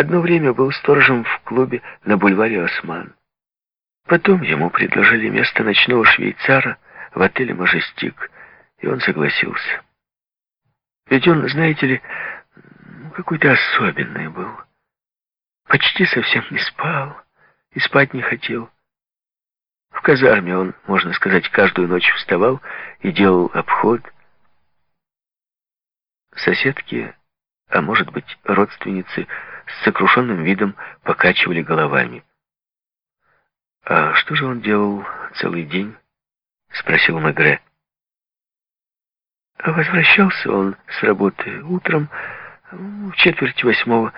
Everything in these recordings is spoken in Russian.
Одно время был сторожем в клубе на бульваре Осман. Потом ему предложили место ночного швейцара в отеле «Мажестик», и он согласился. Ведь он, знаете ли, какой-то особенный был. Почти совсем не спал и спать не хотел. В казарме он, можно сказать, каждую ночь вставал и делал обход. Соседки, а может быть, родственницы, с сокрушенным видом покачивали головами. «А что же он делал целый день?» — спросил Мегре. Возвращался он с работы утром в четверть восьмого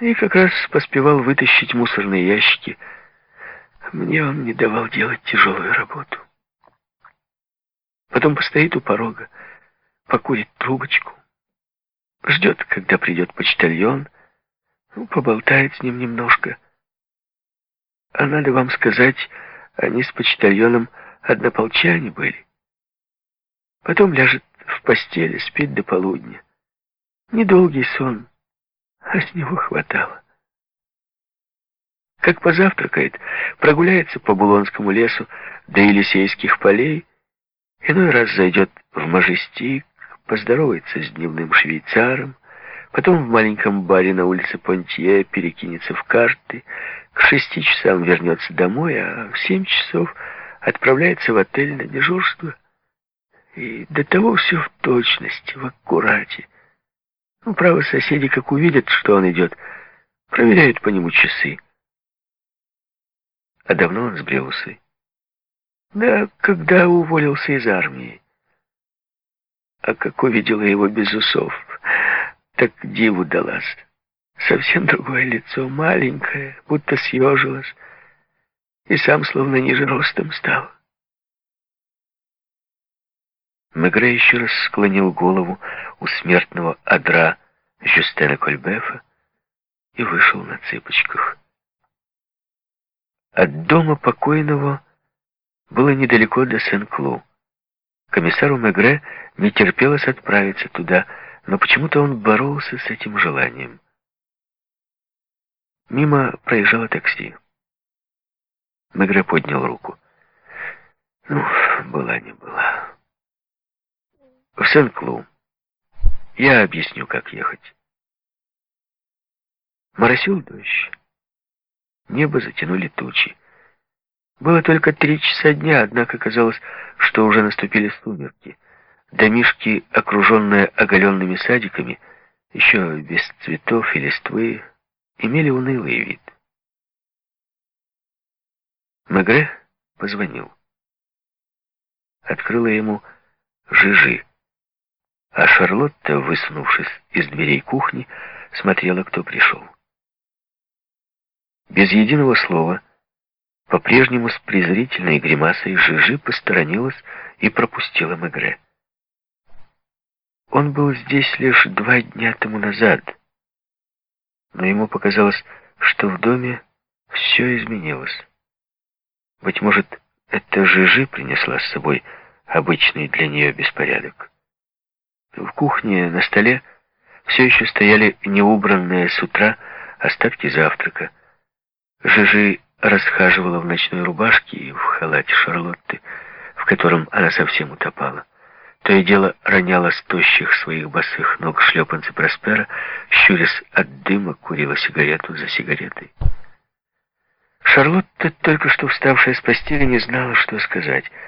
и как раз поспевал вытащить мусорные ящики. Мне он не давал делать тяжелую работу. Потом постоит у порога, покурит трубочку, ждет, когда придет почтальон, поболтает с ним немножко. А надо вам сказать, они с почтальоном однополчане были. Потом ляжет в постели, спит до полудня. Недолгий сон, а с него хватало. Как позавтракает, прогуляется по Булонскому лесу до Елисейских полей, иной раз зайдет в Мажестик, поздоровается с дневным швейцаром, потом в маленьком баре на улице Понтье перекинется в карты, к шести часам вернется домой, а в семь часов отправляется в отель на дежурство. И до того все в точности, в аккурате. Ну, право, соседи, как увидят, что он идет, проверяют по нему часы. А давно он сбрил усы? Да, когда уволился из армии. А как увидела его без усов, так диву далась. Совсем другое лицо, маленькое, будто съежилось, и сам словно ниже ростом стал. Мегре еще раз склонил голову у смертного адра Жюстена Кольбефа и вышел на цыпочках. От дома покойного было недалеко до Сен-Клу. Комиссару Мегре не терпелось отправиться туда, но почему-то он боролся с этим желанием. Мимо проезжало такси. Мегре поднял руку. Ну, была не была. В Сен-Клу. Я объясню, как ехать. Моросил дождь. Небо затянули тучи. Было только три часа дня, однако казалось, что уже наступили сумерки. Домишки, окруженные оголенными садиками, еще без цветов и листвы, имели унылый вид. Мегре позвонил. Открыла ему Жижи. А Шарлотта, высунувшись из дверей кухни, смотрела, кто пришел. Без единого слова, по-прежнему с презрительной гримасой, Жижи посторонилась и пропустила Мегре. Он был здесь лишь два дня тому назад, но ему показалось, что в доме все изменилось. Быть может, это Жижи принесла с собой обычный для нее беспорядок. В кухне на столе все еще стояли неубранные с утра остатки завтрака. Жижи расхаживала в ночной рубашке и в халате Шарлотты, в котором она совсем утопала. То и дело роняла с тощих своих босых ног шлепанцы Проспера, щурясь от дыма, курила сигарету за сигаретой. Шарлотта, только что вставшая с постели, не знала, что сказать —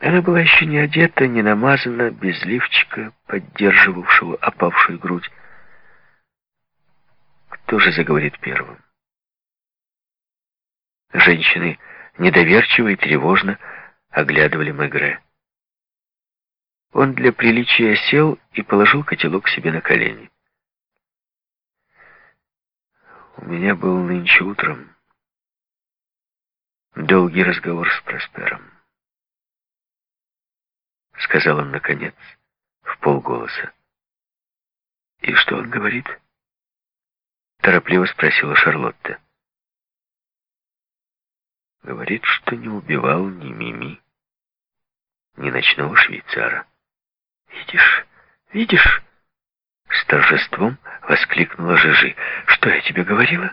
она была еще не одета, не намазана, без лифчика, поддерживавшего опавшую грудь. Кто же заговорит первым? Женщины недоверчиво и тревожно оглядывали Мегре. Он для приличия сел и положил котелок себе на колени. У меня был нынче утром долгий разговор с Проспером. — сказал он наконец, в полголоса. «И что он говорит?» — торопливо спросила Шарлотта. «Говорит, что не убивал ни Мими, ни ночного швейцара. Видишь, видишь?» С торжеством воскликнула Жижи. «Что я тебе говорила?»